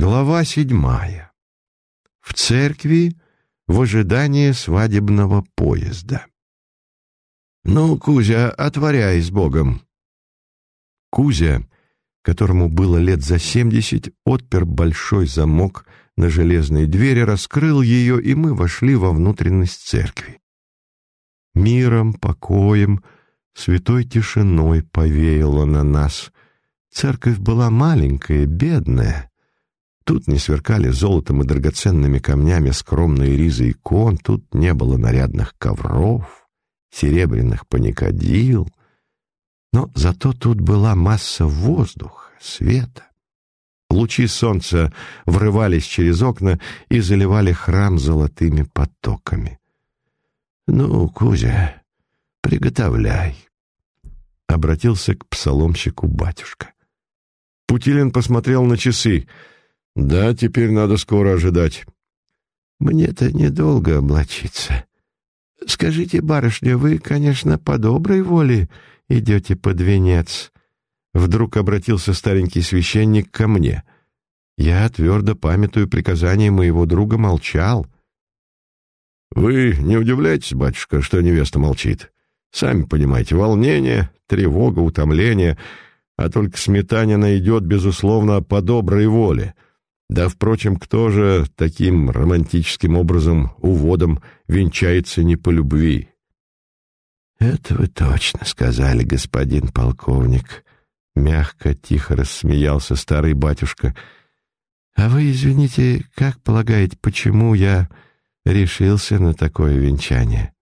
Глава седьмая. В церкви в ожидании свадебного поезда. «Ну, Кузя, отворяй с Богом!» Кузя, которому было лет за семьдесят, отпер большой замок на железной двери, раскрыл ее, и мы вошли во внутренность церкви. Миром, покоем, святой тишиной повеяло на нас. Церковь была маленькая, бедная. Тут не сверкали золотом и драгоценными камнями скромные ризы икон, тут не было нарядных ковров, серебряных паникадил. Но зато тут была масса воздуха, света. Лучи солнца врывались через окна и заливали храм золотыми потоками. «Ну, Кузя, приготовляй», — обратился к псаломщику батюшка. Путилин посмотрел на часы. «Да, теперь надо скоро ожидать». «Мне-то недолго облачиться. Скажите, барышня, вы, конечно, по доброй воле идете под венец?» Вдруг обратился старенький священник ко мне. Я, твердо памятую приказание моего друга, молчал — вы не удивляйтесь, батюшка, что невеста молчит. Сами понимаете, волнение, тревога, утомление, а только сметанина идет, безусловно, по доброй воле. Да, впрочем, кто же таким романтическим образом, уводом, венчается не по любви? — Это вы точно сказали, господин полковник. Мягко, тихо рассмеялся старый батюшка. — А вы, извините, как полагаете, почему я решился на такое венчание.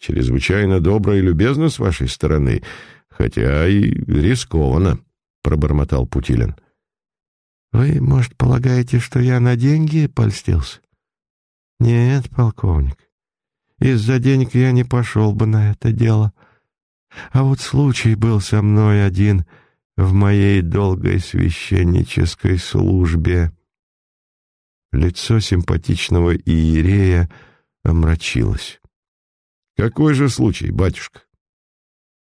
«Чрезвычайно добро и любезно с вашей стороны, хотя и рискованно», — пробормотал Путилин. «Вы, может, полагаете, что я на деньги польстился?» «Нет, полковник, из-за денег я не пошел бы на это дело. А вот случай был со мной один в моей долгой священнической службе». Лицо симпатичного иерея омрачилось. «Какой же случай, батюшка?»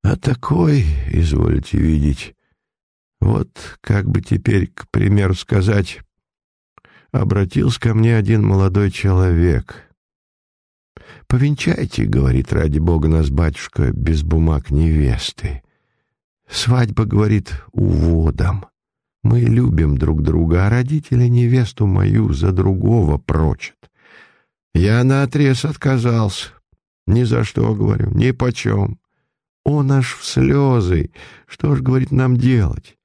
«А такой, извольте видеть, вот как бы теперь, к примеру сказать, обратился ко мне один молодой человек. «Повенчайте, — говорит, — ради бога нас, батюшка, без бумаг невесты. Свадьба, — говорит, — уводом. Мы любим друг друга, а родители невесту мою за другого прочат. Я наотрез отказался. Ни за что, говорю, ни почем. Он аж в слезы. Что ж, говорит, нам делать?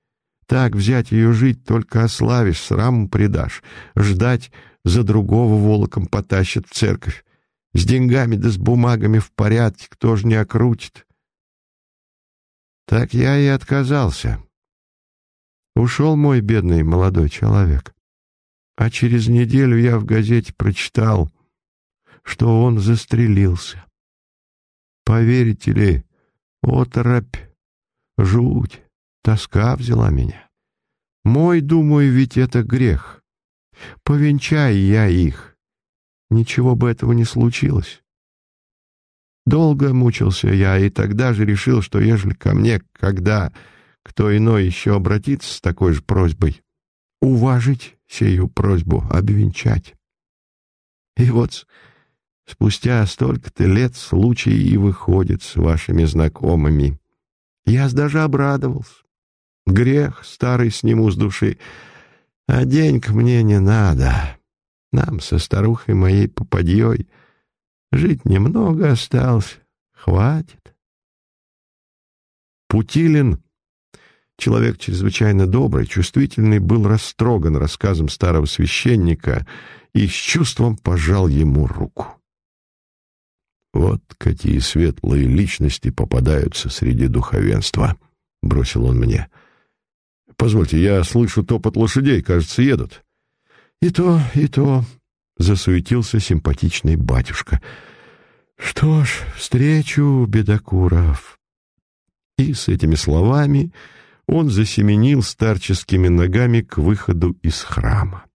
Так взять ее жить только ославишь, сраму предашь. Ждать за другого волоком потащат в церковь. С деньгами да с бумагами в порядке, кто ж не окрутит. Так я и отказался. Ушел мой бедный молодой человек. А через неделю я в газете прочитал, что он застрелился. Поверите ли, оторопь, жуть, тоска взяла меня. Мой, думаю, ведь это грех. Повенчай я их. Ничего бы этого не случилось. Долго мучился я, и тогда же решил, что ежели ко мне, когда кто иной еще обратится с такой же просьбой, уважить сию просьбу, обвенчать. И вот спустя столько-то лет случай и выходит с вашими знакомыми. Я даже обрадовался. Грех старый сниму с души, а денег мне не надо. Нам со старухой моей попадьей жить немного осталось, хватит. Путилин Человек чрезвычайно добрый, чувствительный, был растроган рассказом старого священника и с чувством пожал ему руку. «Вот какие светлые личности попадаются среди духовенства», — бросил он мне. «Позвольте, я слышу топот лошадей, кажется, едут». «И то, и то», — засуетился симпатичный батюшка. «Что ж, встречу бедокуров». И с этими словами он засеменил старческими ногами к выходу из храма.